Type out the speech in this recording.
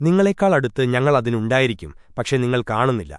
നിങ്ങളെക്കാൾ അടുത്ത് ഞങ്ങൾ അതിനുണ്ടായിരിക്കും പക്ഷെ നിങ്ങൾ കാണുന്നില്ല.